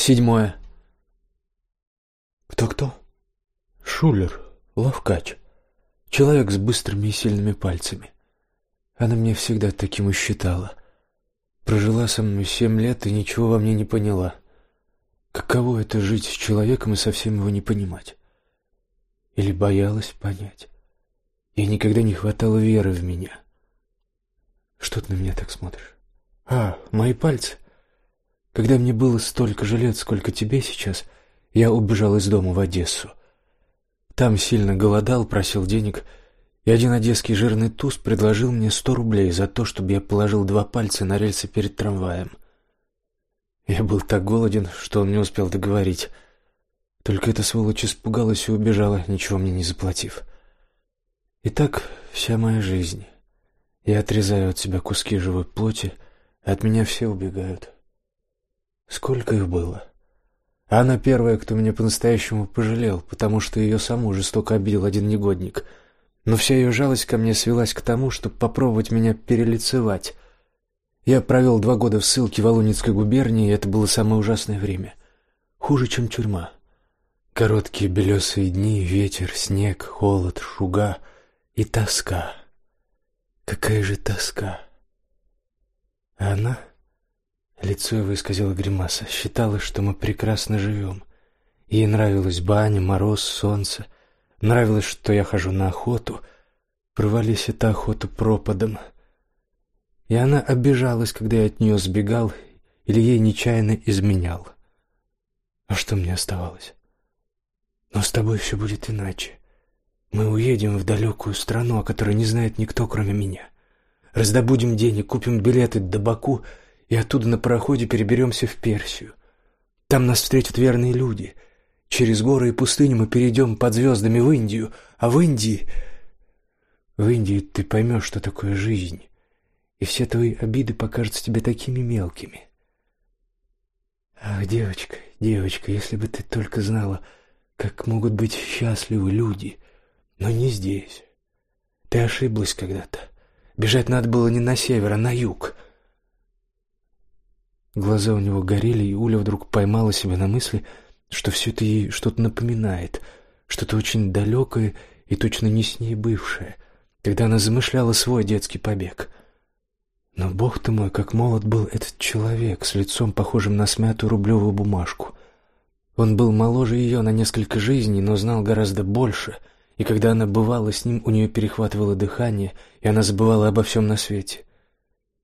Седьмое. Кто-кто? Шулер, ловкач. Человек с быстрыми и сильными пальцами. Она меня всегда таким и считала. Прожила со мной семь лет и ничего во мне не поняла. Каково это жить с человеком и совсем его не понимать? Или боялась понять? Ей никогда не хватало веры в меня. Что ты на меня так смотришь? А, мои пальцы. Когда мне было столько же лет, сколько тебе сейчас, я убежал из дома в Одессу. Там сильно голодал, просил денег, и один одесский жирный туз предложил мне сто рублей за то, чтобы я положил два пальца на рельсы перед трамваем. Я был так голоден, что он не успел договорить. Только эта сволочь испугалась и убежала, ничего мне не заплатив. И так вся моя жизнь. Я отрезаю от себя куски живой плоти, а от меня все убегают. Сколько их было? Она первая, кто меня по-настоящему пожалел, потому что ее саму жестоко обидел один негодник. Но вся ее жалость ко мне свелась к тому, чтобы попробовать меня перелицевать. Я провел два года в ссылке в Волынецкой губернии, и это было самое ужасное время. Хуже, чем тюрьма. Короткие белесые дни, ветер, снег, холод, шуга и тоска. Какая же тоска! А она... Лицо его исказило гримаса. Считала, что мы прекрасно живем. Ей нравилась баня, мороз, солнце. Нравилось, что я хожу на охоту. Провались эта охота пропадом — и она обижалась, когда я от нее сбегал или ей нечаянно изменял. А что мне оставалось? Но с тобой все будет иначе. Мы уедем в далекую страну, о которой не знает никто, кроме меня. Раздобудем денег, купим билеты до Баку и оттуда на пароходе переберемся в Персию. Там нас встретят верные люди. Через горы и пустыни мы перейдем под звездами в Индию, а в Индии... В Индии ты поймешь, что такое жизнь и все твои обиды покажутся тебе такими мелкими. Ах, девочка, девочка, если бы ты только знала, как могут быть счастливы люди, но не здесь. Ты ошиблась когда-то. Бежать надо было не на север, а на юг. Глаза у него горели, и Уля вдруг поймала себя на мысли, что все это ей что-то напоминает, что-то очень далекое и точно не с ней бывшее, когда она замышляла свой детский побег — но, бог ты мой, как молод был этот человек с лицом, похожим на смятую рублевую бумажку. Он был моложе ее на несколько жизней, но знал гораздо больше, и когда она бывала с ним, у нее перехватывало дыхание, и она забывала обо всем на свете.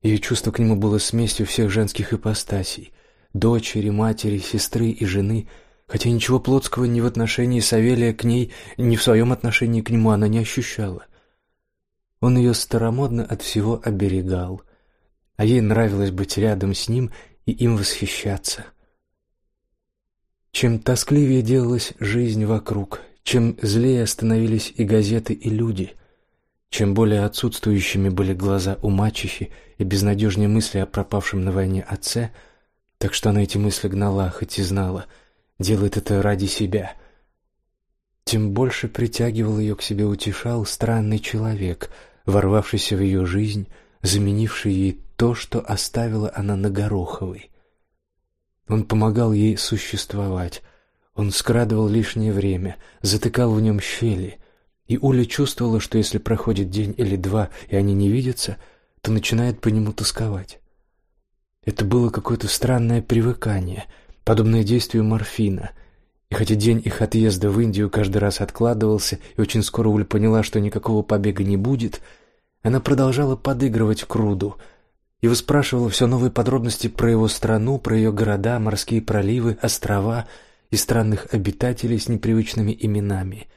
Ее чувство к нему было смесью всех женских ипостасей — дочери, матери, сестры и жены, хотя ничего плотского ни в отношении Савелия к ней, ни в своем отношении к нему она не ощущала. Он ее старомодно от всего оберегал, а ей нравилось быть рядом с ним и им восхищаться. Чем тоскливее делалась жизнь вокруг, чем злее становились и газеты, и люди, чем более отсутствующими были глаза у мачехи и безнадежнее мысли о пропавшем на войне отце, так что она эти мысли гнала, хоть и знала, делает это ради себя, тем больше притягивал ее к себе, утешал странный человек, ворвавшийся в ее жизнь, заменивший ей то, что оставила она на Гороховой. Он помогал ей существовать, он скрадывал лишнее время, затыкал в нем щели, и Уля чувствовала, что если проходит день или два, и они не видятся, то начинает по нему тосковать. Это было какое-то странное привыкание, подобное действию морфина. И хотя день их отъезда в Индию каждый раз откладывался, и очень скоро Уля поняла, что никакого побега не будет, она продолжала подыгрывать Круду — и выспрашивала все новые подробности про его страну, про ее города, морские проливы, острова и странных обитателей с непривычными именами.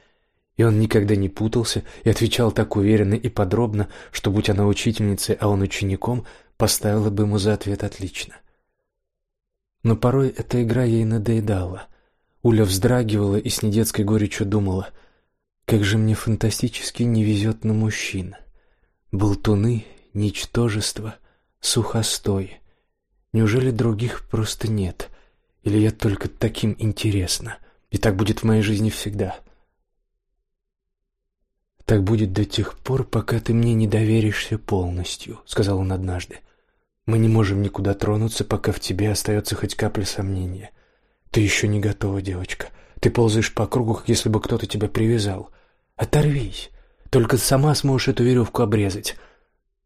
И он никогда не путался и отвечал так уверенно и подробно, что, будь она учительницей, а он учеником, поставила бы ему за ответ отлично. Но порой эта игра ей надоедала. Уля вздрагивала и с недетской горечью думала, как же мне фантастически не везет на мужчин. Болтуны, ничтожество, сухостой. Неужели других просто нет? Или я только таким интересна? И так будет в моей жизни всегда. Так будет до тех пор, пока ты мне не доверишься полностью, сказал он однажды. Мы не можем никуда тронуться, пока в тебе остается хоть капля сомнения. Ты еще не готова, девочка. Ты ползаешь по кругу, как если бы кто-то тебя привязал. Оторвись. Только сама сможешь эту веревку обрезать.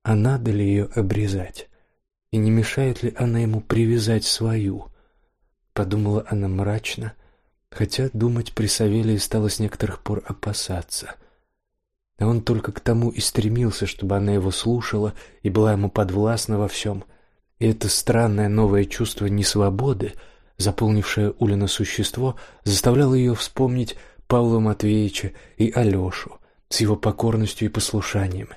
А надо ли ее обрезать? И не мешает ли она ему привязать свою? Подумала она мрачно, хотя думать при Савелии стало с некоторых пор опасаться. А он только к тому и стремился, чтобы она его слушала и была ему подвластна во всем. И это странное новое чувство несвободы — заполнившее Улина существо, заставляло ее вспомнить Павла Матвеевича и Алешу с его покорностью и послушанием.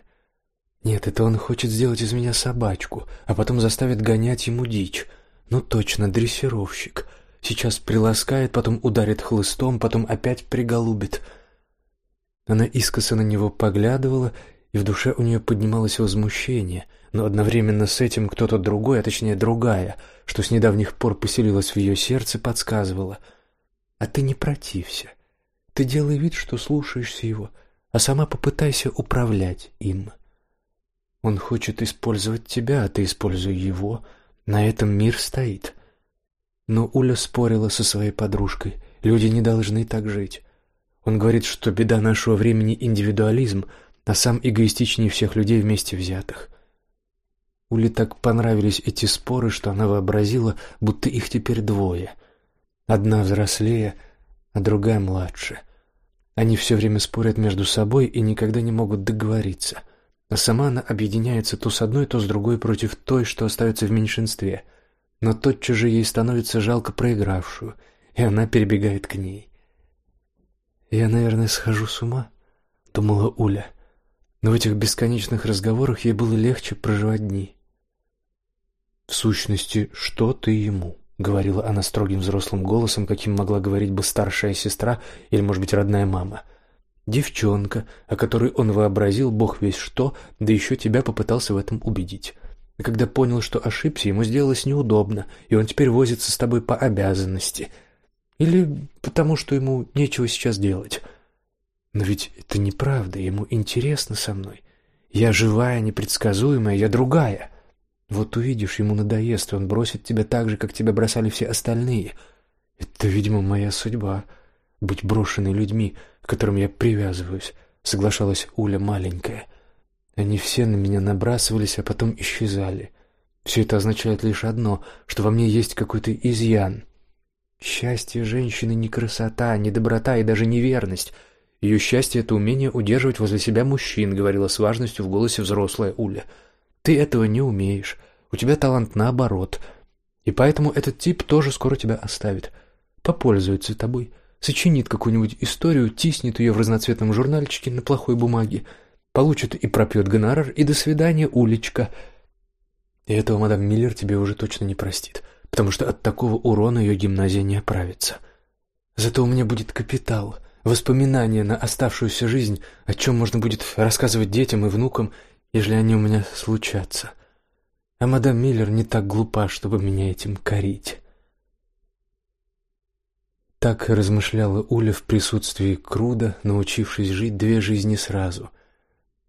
Нет, это он хочет сделать из меня собачку, а потом заставит гонять ему дичь. Ну точно, дрессировщик. Сейчас приласкает, потом ударит хлыстом, потом опять приголубит. Она искоса на него поглядывала, и в душе у нее поднималось возмущение — но одновременно с этим кто-то другой, а точнее другая, что с недавних пор поселилась в ее сердце, подсказывала: "А ты не протився. Ты делай вид, что слушаешься его, а сама попытайся управлять им. Он хочет использовать тебя, а ты используй его. На этом мир стоит". Но Уля спорила со своей подружкой. Люди не должны так жить. Он говорит, что беда нашего времени индивидуализм, а сам эгоистичнее всех людей вместе взятых. Уле так понравились эти споры, что она вообразила, будто их теперь двое. Одна взрослее, а другая младше. Они все время спорят между собой и никогда не могут договориться. А сама она объединяется то с одной, то с другой против той, что остается в меньшинстве. Но тотчас же ей становится жалко проигравшую, и она перебегает к ней. «Я, наверное, схожу с ума», — думала Уля. Но в этих бесконечных разговорах ей было легче проживать дни. В сущности, что ты ему? говорила она строгим взрослым голосом, каким могла говорить бы старшая сестра или, может быть, родная мама. Девчонка, о которой он вообразил бог весь что, да еще тебя попытался в этом убедить. И когда понял, что ошибся, ему сделалось неудобно, и он теперь возится с тобой по обязанности. Или потому, что ему нечего сейчас делать. Но ведь это неправда, ему интересно со мной. Я живая, непредсказуемая, я другая. Вот увидишь, ему надоест, и он бросит тебя так же, как тебя бросали все остальные. Это, видимо, моя судьба — быть брошенной людьми, к которым я привязываюсь, — соглашалась Уля маленькая. Они все на меня набрасывались, а потом исчезали. Все это означает лишь одно, что во мне есть какой-то изъян. Счастье женщины не красота, не доброта и даже не верность. Ее счастье — это умение удерживать возле себя мужчин, — говорила с важностью в голосе взрослая Уля. — ты этого не умеешь. У тебя талант наоборот. И поэтому этот тип тоже скоро тебя оставит. Попользуется тобой, сочинит какую-нибудь историю, тиснет ее в разноцветном журнальчике на плохой бумаге, получит и пропьет гонорар, и до свидания, уличка. И этого мадам Миллер тебе уже точно не простит, потому что от такого урона ее гимназия не оправится. Зато у меня будет капитал, воспоминания на оставшуюся жизнь, о чем можно будет рассказывать детям и внукам, ежели они у меня случатся. А мадам Миллер не так глупа, чтобы меня этим корить. Так размышляла Уля в присутствии Круда, научившись жить две жизни сразу.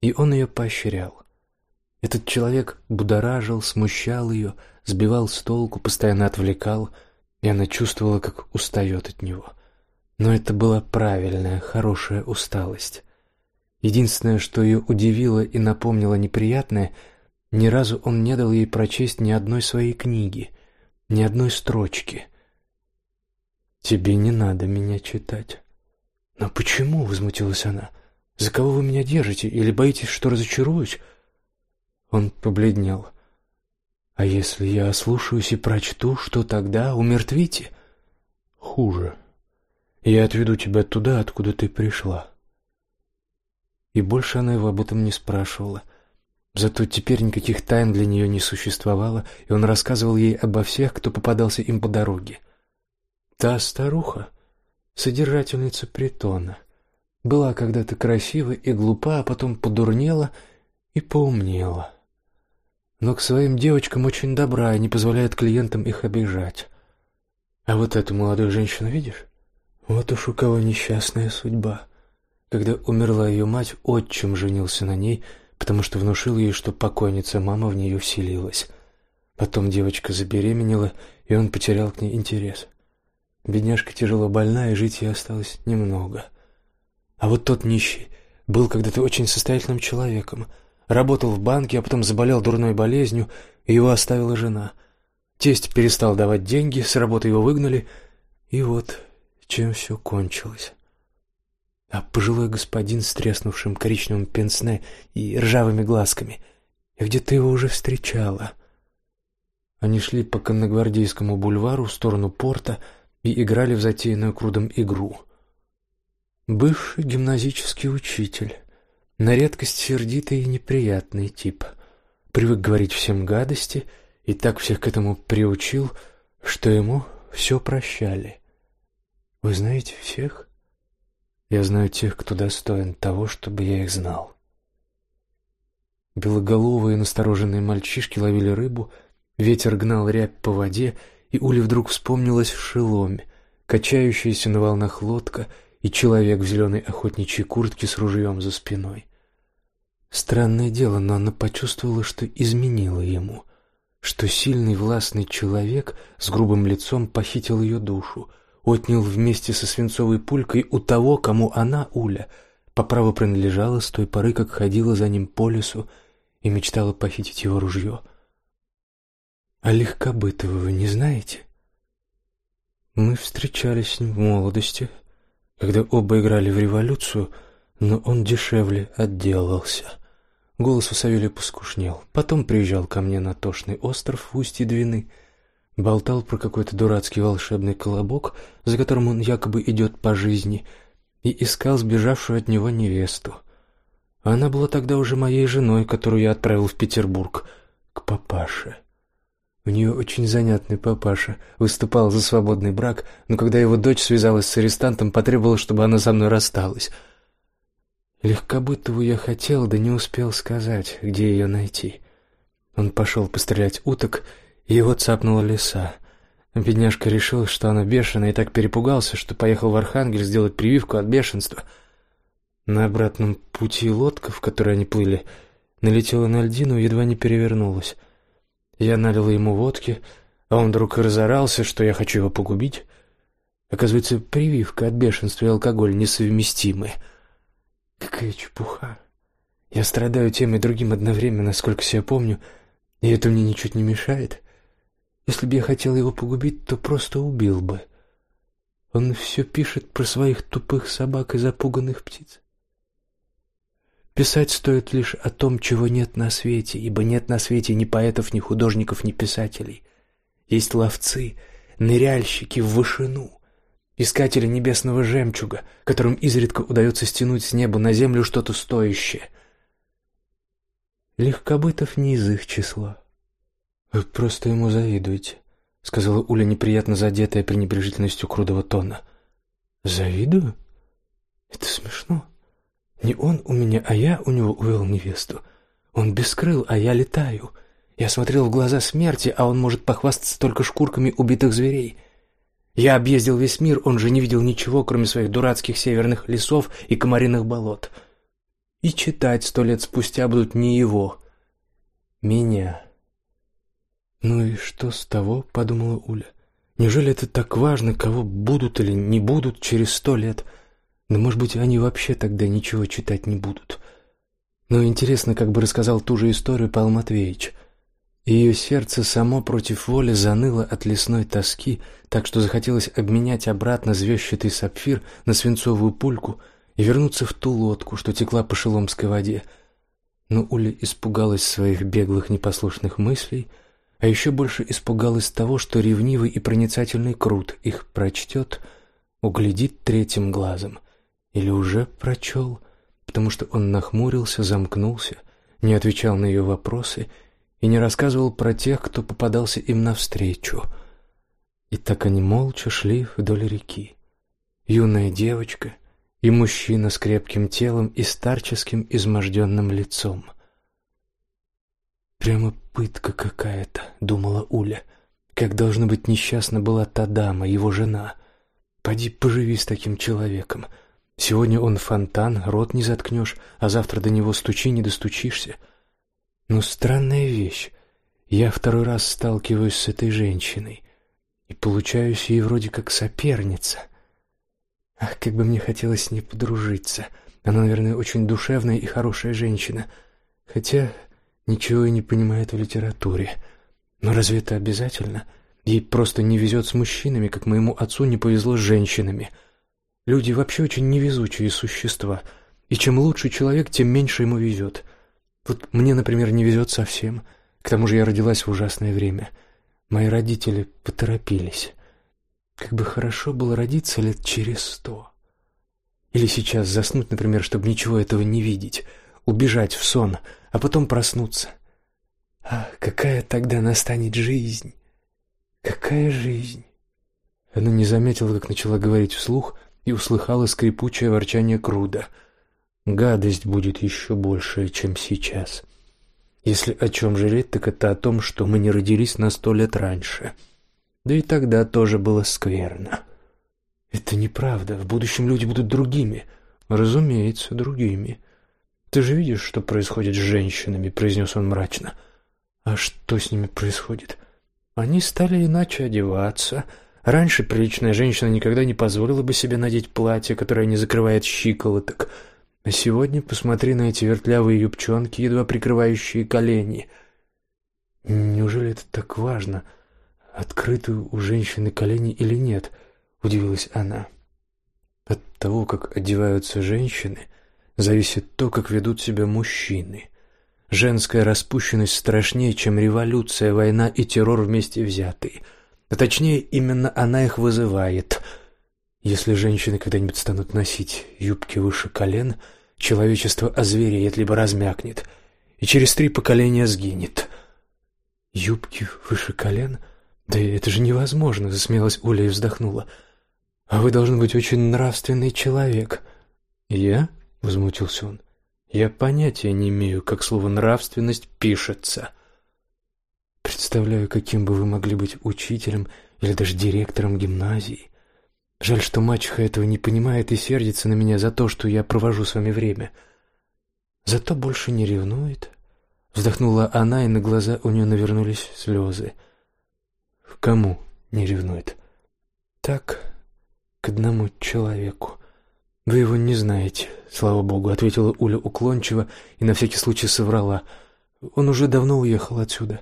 И он ее поощрял. Этот человек будоражил, смущал ее, сбивал с толку, постоянно отвлекал, и она чувствовала, как устает от него. Но это была правильная, хорошая усталость. Единственное, что ее удивило и напомнило неприятное, ни разу он не дал ей прочесть ни одной своей книги, ни одной строчки. Тебе не надо меня читать. Но почему? возмутилась она. За кого вы меня держите? Или боитесь, что разочаруюсь? Он побледнел. А если я ослушаюсь и прочту, что тогда? Умертвите? Хуже. Я отведу тебя туда, откуда ты пришла. И больше она его об этом не спрашивала. Зато теперь никаких тайн для нее не существовало, и он рассказывал ей обо всех, кто попадался им по дороге. Та старуха, содержательница притона, была когда-то красива и глупа, а потом подурнела и поумнела. Но к своим девочкам очень добра и не позволяет клиентам их обижать. А вот эту молодую женщину видишь? Вот уж у кого несчастная судьба. Когда умерла ее мать, отчим женился на ней, потому что внушил ей, что покойница мама в нее вселилась. Потом девочка забеременела, и он потерял к ней интерес. Бедняжка тяжело больна, и жить ей осталось немного. А вот тот нищий был когда-то очень состоятельным человеком. Работал в банке, а потом заболел дурной болезнью, и его оставила жена. Тесть перестал давать деньги, с работы его выгнали, и вот чем все кончилось. А пожилой господин с треснувшим коричневым пенсне и ржавыми глазками, я где-то его уже встречала. Они шли по Конногвардейскому бульвару в сторону порта и играли в затеянную Крудом игру. Бывший гимназический учитель, на редкость сердитый и неприятный тип, привык говорить всем гадости и так всех к этому приучил, что ему все прощали. Вы знаете всех? Я знаю тех, кто достоин того, чтобы я их знал. Белоголовые настороженные мальчишки ловили рыбу, ветер гнал рябь по воде, и Уле вдруг вспомнилась шеломь, качающаяся на волнах лодка и человек в зеленой охотничьей куртке с ружьем за спиной. Странное дело, но она почувствовала, что изменила ему, что сильный властный человек с грубым лицом похитил ее душу, отнял вместе со свинцовой пулькой у того, кому она, Уля, по праву принадлежала с той поры, как ходила за ним по лесу и мечтала похитить его ружье. А Легкобытова вы не знаете? Мы встречались с ним в молодости, когда оба играли в революцию, но он дешевле отделался. Голос у Савелия поскушнел. Потом приезжал ко мне на Тошный остров в устье Двины — болтал про какой-то дурацкий волшебный колобок, за которым он якобы идет по жизни, и искал сбежавшую от него невесту. Она была тогда уже моей женой, которую я отправил в Петербург к папаше. У нее очень занятный папаша, выступал за свободный брак, но когда его дочь связалась с арестантом, потребовала, чтобы она со мной рассталась. Легкобытову я хотел, да не успел сказать, где ее найти. Он пошел пострелять уток его цапнула лиса. Бедняжка решил, что она бешеная, и так перепугался, что поехал в Архангельск сделать прививку от бешенства. На обратном пути лодка, в которой они плыли, налетела на льдину и едва не перевернулась. Я налил ему водки, а он вдруг разорался, что я хочу его погубить. Оказывается, прививка от бешенства и алкоголь несовместимы. Какая чепуха. Я страдаю тем и другим одновременно, насколько себя помню, и это мне ничуть не мешает. Если бы я хотел его погубить, то просто убил бы. Он все пишет про своих тупых собак и запуганных птиц. Писать стоит лишь о том, чего нет на свете, ибо нет на свете ни поэтов, ни художников, ни писателей. Есть ловцы, ныряльщики в вышину, искатели небесного жемчуга, которым изредка удается стянуть с неба на землю что-то стоящее. Легкобытов не из их числа. «Вы просто ему завидуете», — сказала Уля, неприятно задетая пренебрежительностью крудого тона. «Завидую? Это смешно. Не он у меня, а я у него увел невесту. Он без крыл, а я летаю. Я смотрел в глаза смерти, а он может похвастаться только шкурками убитых зверей. Я объездил весь мир, он же не видел ничего, кроме своих дурацких северных лесов и комариных болот. И читать сто лет спустя будут не его, меня». «Ну и что с того?» — подумала Уля. «Неужели это так важно, кого будут или не будут через сто лет? Да, может быть, они вообще тогда ничего читать не будут. Но интересно, как бы рассказал ту же историю Павел Матвеевич. Ее сердце само против воли заныло от лесной тоски, так что захотелось обменять обратно звездчатый сапфир на свинцовую пульку и вернуться в ту лодку, что текла по шеломской воде. Но Уля испугалась своих беглых непослушных мыслей — а еще больше испугалась того, что ревнивый и проницательный Крут их прочтет, углядит третьим глазом, или уже прочел, потому что он нахмурился, замкнулся, не отвечал на ее вопросы и не рассказывал про тех, кто попадался им навстречу. И так они молча шли вдоль реки. Юная девочка и мужчина с крепким телом и старческим изможденным лицом — Прямо пытка какая-то, думала Уля. Как должно быть несчастна была та дама, его жена. Поди поживи с таким человеком. Сегодня он фонтан, рот не заткнешь, а завтра до него стучи, не достучишься. Но странная вещь. Я второй раз сталкиваюсь с этой женщиной. и получаюсь ей вроде как соперница. Ах, как бы мне хотелось с ней подружиться. Она, наверное, очень душевная и хорошая женщина, хотя ничего и не понимает в литературе. Но разве это обязательно? Ей просто не везет с мужчинами, как моему отцу не повезло с женщинами. Люди вообще очень невезучие существа, и чем лучше человек, тем меньше ему везет. Вот мне, например, не везет совсем. К тому же я родилась в ужасное время. Мои родители поторопились. Как бы хорошо было родиться лет через сто. Или сейчас заснуть, например, чтобы ничего этого не видеть, убежать в сон, а потом проснуться. А какая тогда настанет жизнь? Какая жизнь? Она не заметила, как начала говорить вслух, и услыхала скрипучее ворчание Круда. Гадость будет еще большая, чем сейчас. Если о чем жалеть, так это о том, что мы не родились на сто лет раньше. Да и тогда тоже было скверно. Это неправда. В будущем люди будут другими. Разумеется, другими. Ты же видишь, что происходит с женщинами, произнес он мрачно. А что с ними происходит? Они стали иначе одеваться. Раньше приличная женщина никогда не позволила бы себе надеть платье, которое не закрывает щиколоток. А сегодня посмотри на эти вертлявые юбчонки, едва прикрывающие колени. Неужели это так важно, открыты у женщины колени или нет? удивилась она. От того, как одеваются женщины, зависит то, как ведут себя мужчины. Женская распущенность страшнее, чем революция, война и террор вместе взятые. А точнее, именно она их вызывает. Если женщины когда-нибудь станут носить юбки выше колен, человечество озвереет либо размякнет, и через три поколения сгинет. Юбки выше колен? Да это же невозможно, засмеялась Оля и вздохнула. А вы должны быть очень нравственный человек. Я? возмутился он. Я понятия не имею, как слово нравственность пишется. Представляю, каким бы вы могли быть учителем или даже директором гимназии. Жаль, что мачеха этого не понимает и сердится на меня за то, что я провожу с вами время. Зато больше не ревнует. Вздохнула она, и на глаза у нее навернулись слезы. Кому не ревнует? Так, к одному человеку. Вы его не знаете, слава богу, ответила Уля уклончиво и на всякий случай соврала. Он уже давно уехал отсюда.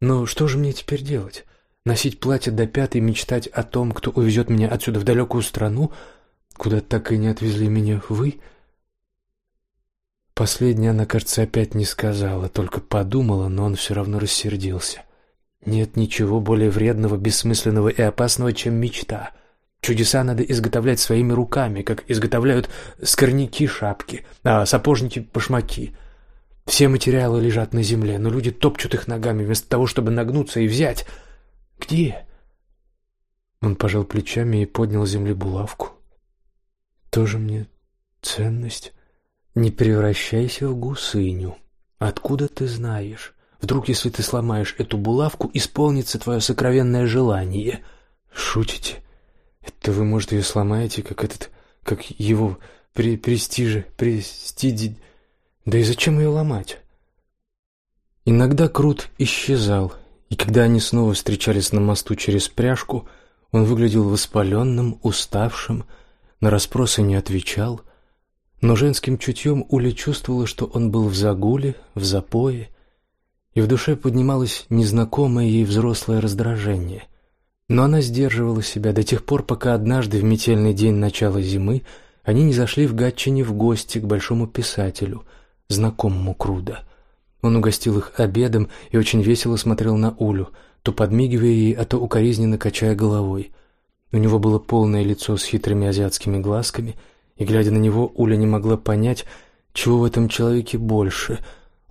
Но что же мне теперь делать? Носить платье до пят и мечтать о том, кто увезет меня отсюда в далекую страну, куда так и не отвезли меня вы? Последнее она, кажется, опять не сказала, только подумала, но он все равно рассердился. Нет ничего более вредного, бессмысленного и опасного, чем мечта — Чудеса надо изготовлять своими руками, как изготовляют скорняки шапки, а сапожники башмаки. Все материалы лежат на земле, но люди топчут их ногами вместо того, чтобы нагнуться и взять. Где? Он пожал плечами и поднял земли булавку. Тоже мне ценность. Не превращайся в гусыню. Откуда ты знаешь? Вдруг, если ты сломаешь эту булавку, исполнится твое сокровенное желание. Шутите? Это вы, может, ее сломаете, как этот, как его при престиже, престиди. Да и зачем ее ломать? Иногда Крут исчезал, и когда они снова встречались на мосту через пряжку, он выглядел воспаленным, уставшим, на расспросы не отвечал, но женским чутьем Уля чувствовала, что он был в загуле, в запое, и в душе поднималось незнакомое ей взрослое раздражение — но она сдерживала себя до тех пор, пока однажды в метельный день начала зимы они не зашли в Гатчине в гости к большому писателю, знакомому Круда. Он угостил их обедом и очень весело смотрел на Улю, то подмигивая ей, а то укоризненно качая головой. У него было полное лицо с хитрыми азиатскими глазками, и глядя на него, Уля не могла понять, чего в этом человеке больше: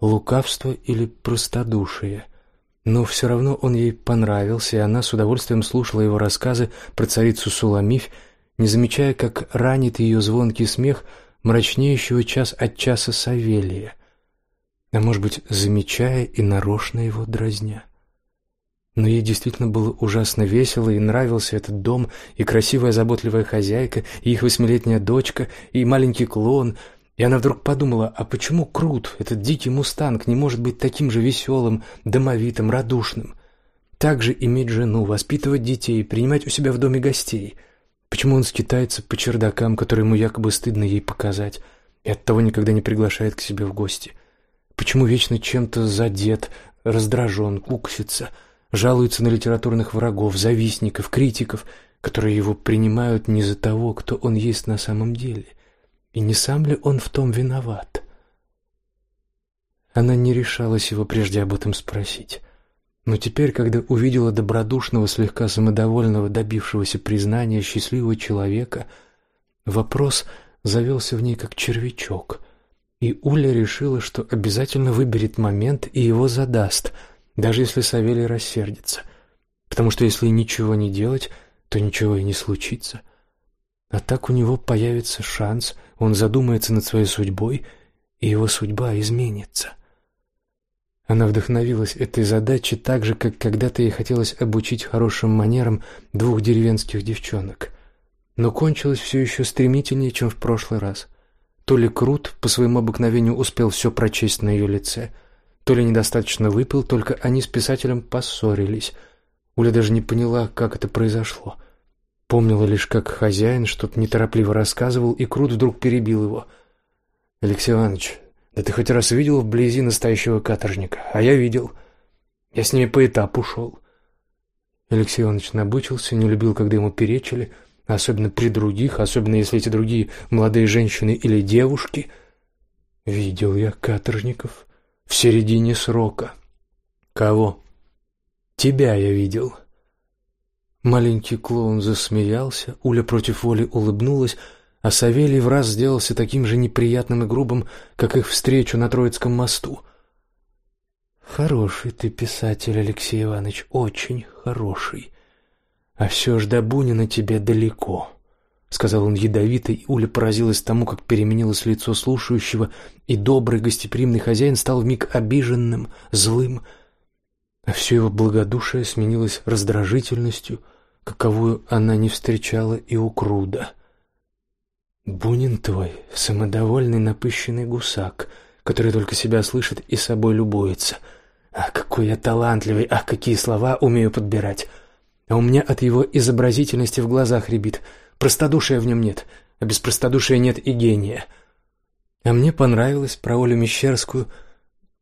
лукавство или простодушие. Но все равно он ей понравился, и она с удовольствием слушала его рассказы про царицу Суламифь, не замечая, как ранит ее звонкий смех мрачнеющего час от часа Савелия, а может быть, замечая и нарочно его дразня. Но ей действительно было ужасно весело, и нравился этот дом, и красивая заботливая хозяйка, и их восьмилетняя дочка, и маленький клон — и она вдруг подумала, а почему Крут, этот дикий мустанг, не может быть таким же веселым, домовитым, радушным? также иметь жену, воспитывать детей, принимать у себя в доме гостей? Почему он скитается по чердакам, которые ему якобы стыдно ей показать, и оттого никогда не приглашает к себе в гости? Почему вечно чем-то задет, раздражен, куксится, жалуется на литературных врагов, завистников, критиков, которые его принимают не за того, кто он есть на самом деле? И не сам ли он в том виноват? Она не решалась его прежде об этом спросить. Но теперь, когда увидела добродушного, слегка самодовольного, добившегося признания счастливого человека, вопрос завелся в ней как червячок. И Уля решила, что обязательно выберет момент и его задаст, даже если Савелий рассердится. Потому что если ничего не делать, то ничего и не случится. А так у него появится шанс, он задумается над своей судьбой, и его судьба изменится. Она вдохновилась этой задачей так же, как когда-то ей хотелось обучить хорошим манерам двух деревенских девчонок. Но кончилось все еще стремительнее, чем в прошлый раз. То ли Крут по своему обыкновению успел все прочесть на ее лице, то ли недостаточно выпил, только они с писателем поссорились. Уля даже не поняла, как это произошло. Помнила лишь, как хозяин что-то неторопливо рассказывал, и Крут вдруг перебил его. «Алексей Иванович, да ты хоть раз видел вблизи настоящего каторжника? А я видел. Я с ними по этапу шел. Алексей Иванович набычился, не любил, когда ему перечили, особенно при других, особенно если эти другие молодые женщины или девушки. Видел я каторжников в середине срока. Кого? Тебя я видел. Маленький клоун засмеялся, Уля против воли улыбнулась, а Савелий в раз сделался таким же неприятным и грубым, как их встречу на Троицком мосту. Хороший ты писатель, Алексей Иванович, очень хороший. А все ж до Бунина тебе далеко, сказал он ядовито, и Уля поразилась тому, как переменилось лицо слушающего, и добрый гостеприимный хозяин стал вмиг обиженным, злым, а все его благодушие сменилось раздражительностью, каковую она не встречала и у Круда. Бунин твой, самодовольный напыщенный гусак, который только себя слышит и собой любуется. Ах, какой я талантливый, ах, какие слова умею подбирать. А у меня от его изобразительности в глазах рябит. Простодушия в нем нет, а без простодушия нет и гения. А мне понравилось про Олю Мещерскую.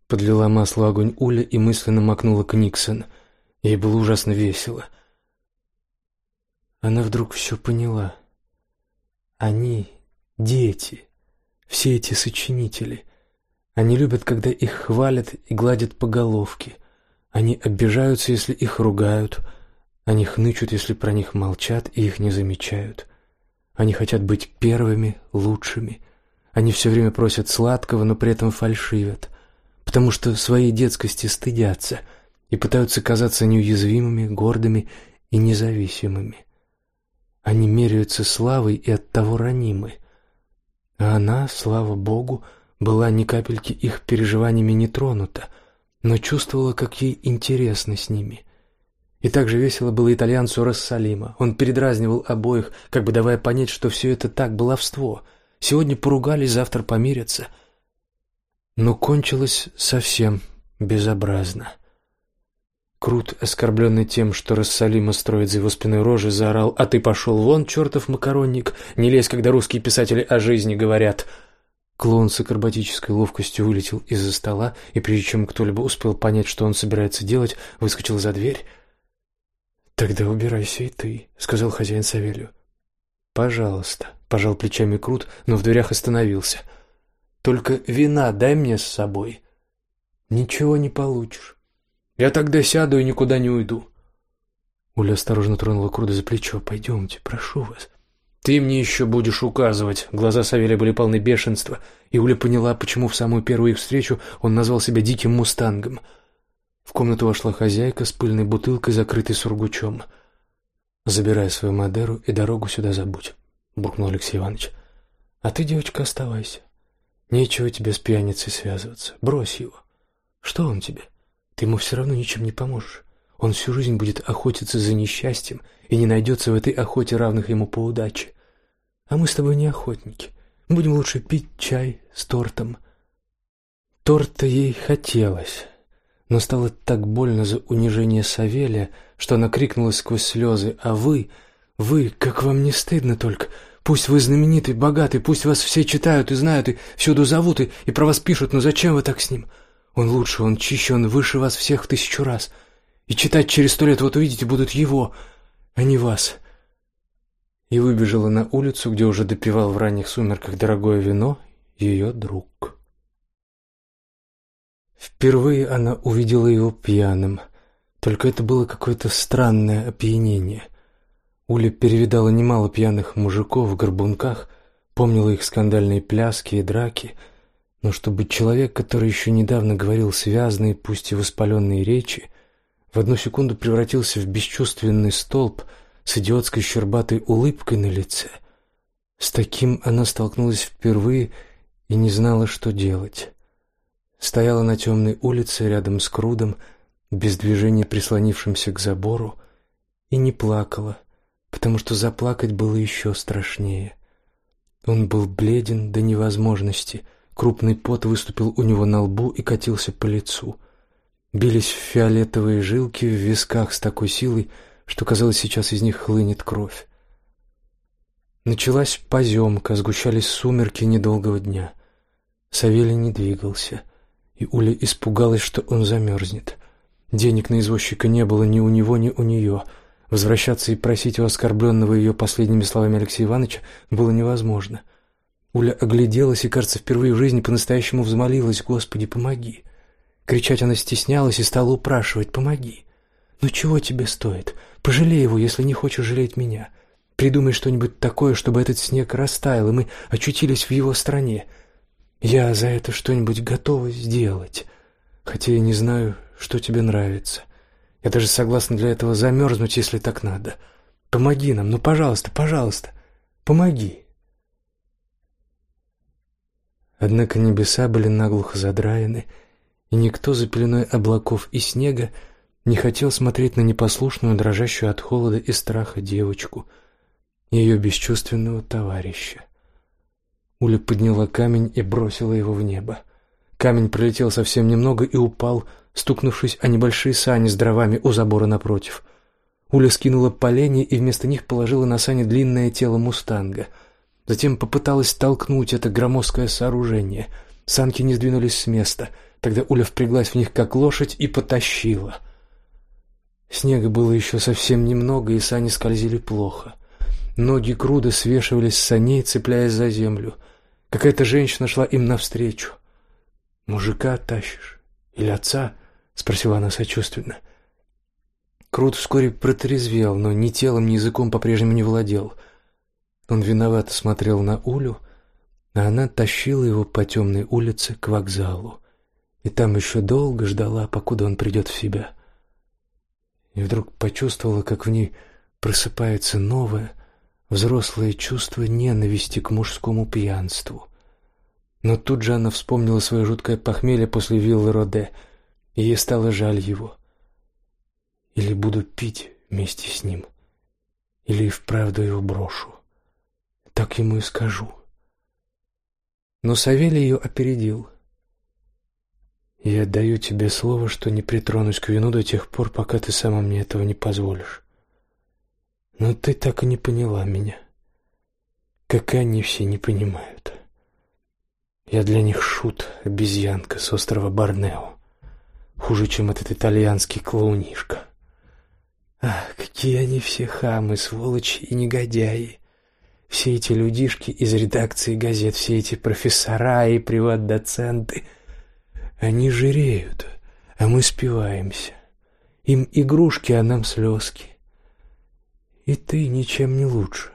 Подлила масло огонь Уля и мысленно макнула к Никсон. Ей было ужасно весело. Она вдруг все поняла. Они дети, все эти сочинители. Они любят, когда их хвалят и гладят по головке. Они обижаются, если их ругают. Они хнычут, если про них молчат и их не замечают. Они хотят быть первыми, лучшими. Они все время просят сладкого, но при этом фальшивят, потому что своей детскости стыдятся и пытаются казаться неуязвимыми, гордыми и независимыми. Они меряются славой и оттого ранимы. А она, слава богу, была ни капельки их переживаниями не тронута, но чувствовала, как ей интересно с ними. И так же весело было итальянцу Рассалима. Он передразнивал обоих, как бы давая понять, что все это так баловство. Сегодня поругались, завтра помирятся. Но кончилось совсем безобразно. Крут, оскорбленный тем, что Рассалима строит за его спиной рожи, заорал «А ты пошел вон, чертов макаронник! Не лезь, когда русские писатели о жизни говорят!» Клоун с акробатической ловкостью вылетел из-за стола, и прежде чем кто-либо успел понять, что он собирается делать, выскочил за дверь. «Тогда убирайся и ты», — сказал хозяин Савелью. «Пожалуйста», — пожал плечами Крут, но в дверях остановился. «Только вина дай мне с собой». «Ничего не получишь. Я тогда сяду и никуда не уйду. Уля осторожно тронула Круда за плечо. «Пойдемте, прошу вас». «Ты мне еще будешь указывать». Глаза Савелия были полны бешенства, и Уля поняла, почему в самую первую их встречу он назвал себя диким мустангом. В комнату вошла хозяйка с пыльной бутылкой, закрытой сургучом. «Забирай свою Мадеру и дорогу сюда забудь», — буркнул Алексей Иванович. «А ты, девочка, оставайся. Нечего тебе с пьяницей связываться. Брось его. Что он тебе? Ты ему все равно ничем не поможешь. Он всю жизнь будет охотиться за несчастьем, и не найдется в этой охоте равных ему по удаче. А мы с тобой не охотники. Будем лучше пить чай с тортом. Торт-то ей хотелось, Но стало так больно за унижение Савелия, что она крикнула сквозь слезы: "А вы, вы, как вам не стыдно только? Пусть вы знаменитый, богатый, пусть вас все читают и знают и всюду зовут и, и про вас пишут, но зачем вы так с ним? Он лучше, он чище, он выше вас всех в тысячу раз. И читать через сто лет вот увидите будут его, а не вас". И выбежала на улицу, где уже допивал в ранних сумерках дорогое вино ее друг. Впервые она увидела его пьяным. Только это было какое-то странное опьянение. Уля перевидала немало пьяных мужиков в горбунках, помнила их скандальные пляски и драки, но чтобы человек, который еще недавно говорил связные, пусть и воспаленные речи, в одну секунду превратился в бесчувственный столб с идиотской щербатой улыбкой на лице, с таким она столкнулась впервые и не знала, что делать. Стояла на темной улице рядом с Крудом, без движения прислонившимся к забору, и не плакала, потому что заплакать было еще страшнее. Он был бледен до невозможности, крупный пот выступил у него на лбу и катился по лицу. Бились фиолетовые жилки в висках с такой силой, что казалось, сейчас из них хлынет кровь. Началась поземка, сгущались сумерки недолгого дня. Савелий не двигался — и Уля испугалась, что он замерзнет. Денег на извозчика не было ни у него, ни у нее. Возвращаться и просить у оскорбленного ее последними словами Алексея Ивановича было невозможно. Уля огляделась и, кажется, впервые в жизни по-настоящему взмолилась: "Господи, помоги!" Кричать она стеснялась и стала упрашивать: "Помоги! Ну чего тебе стоит? Пожалей его, если не хочешь жалеть меня. Придумай что-нибудь такое, чтобы этот снег растаял, и мы очутились в его стране. Я за это что-нибудь готова сделать, хотя я не знаю, что тебе нравится. Я даже согласна для этого замерзнуть, если так надо. Помоги нам, ну, пожалуйста, пожалуйста, помоги. Однако небеса были наглухо задраены, и никто за пеленой облаков и снега не хотел смотреть на непослушную, дрожащую от холода и страха девочку, ее бесчувственного товарища. Уля подняла камень и бросила его в небо. Камень пролетел совсем немного и упал, стукнувшись о небольшие сани с дровами у забора напротив. Уля скинула поленья и вместо них положила на сани длинное тело мустанга. Затем попыталась толкнуть это громоздкое сооружение. Санки не сдвинулись с места. Тогда Уля впряглась в них как лошадь и потащила. Снега было еще совсем немного, и сани скользили плохо. Ноги Круда свешивались с саней, цепляясь за землю. Какая-то женщина шла им навстречу. «Мужика тащишь? Или отца?» — спросила она сочувственно. Крут вскоре протрезвел, но ни телом, ни языком по-прежнему не владел. Он виновато смотрел на Улю, а она тащила его по темной улице к вокзалу. И там еще долго ждала, покуда он придет в себя. И вдруг почувствовала, как в ней просыпается новое, взрослое чувство ненависти к мужскому пьянству. Но тут же она вспомнила свое жуткое похмелье после виллы Роде, и ей стало жаль его. Или буду пить вместе с ним, или вправду его брошу. Так ему и скажу. Но Савелий ее опередил. Я даю тебе слово, что не притронусь к вину до тех пор, пока ты сама мне этого не позволишь. Но ты так и не поняла меня. Как они все не понимают. Я для них шут, обезьянка с острова Борнео. Хуже, чем этот итальянский клоунишка. Ах, какие они все хамы, сволочи и негодяи. Все эти людишки из редакции газет, все эти профессора и приват-доценты, они жиреют, а мы спиваемся. Им игрушки, а нам слезки. И ты ничем не лучше.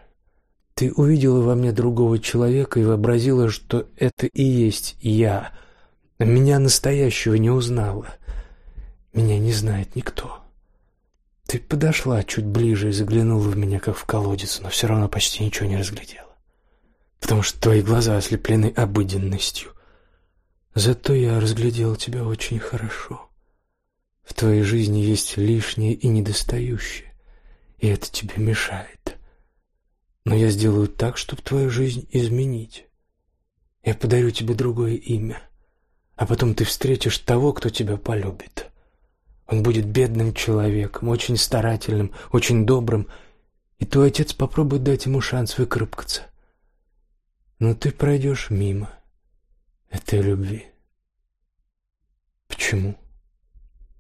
Ты увидела во мне другого человека и вообразила, что это и есть я. Меня настоящего не узнала. Меня не знает никто. Ты подошла чуть ближе и заглянула в меня, как в колодец, но все равно почти ничего не разглядела. Потому что твои глаза ослеплены обыденностью. Зато я разглядел тебя очень хорошо. В твоей жизни есть лишнее и недостающее и это тебе мешает. Но я сделаю так, чтобы твою жизнь изменить. Я подарю тебе другое имя, а потом ты встретишь того, кто тебя полюбит. Он будет бедным человеком, очень старательным, очень добрым, и твой отец попробует дать ему шанс выкарабкаться. Но ты пройдешь мимо этой любви. Почему?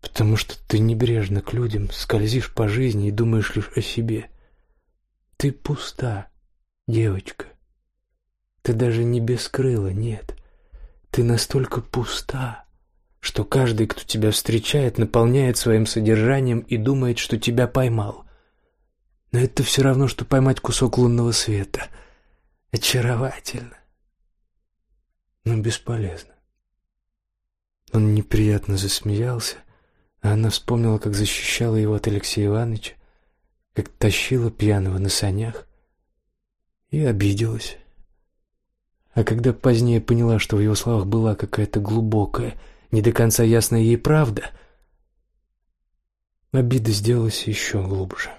Потому что ты небрежно к людям скользишь по жизни и думаешь лишь о себе. Ты пуста, девочка. Ты даже не бескрыла, нет. Ты настолько пуста, что каждый, кто тебя встречает, наполняет своим содержанием и думает, что тебя поймал. Но это все равно, что поймать кусок лунного света. Очаровательно, но бесполезно. Он неприятно засмеялся, она вспомнила, как защищала его от Алексея Ивановича, как тащила пьяного на санях, и обиделась. А когда позднее поняла, что в его словах была какая-то глубокая, не до конца ясная ей правда, обида сделалась еще глубже.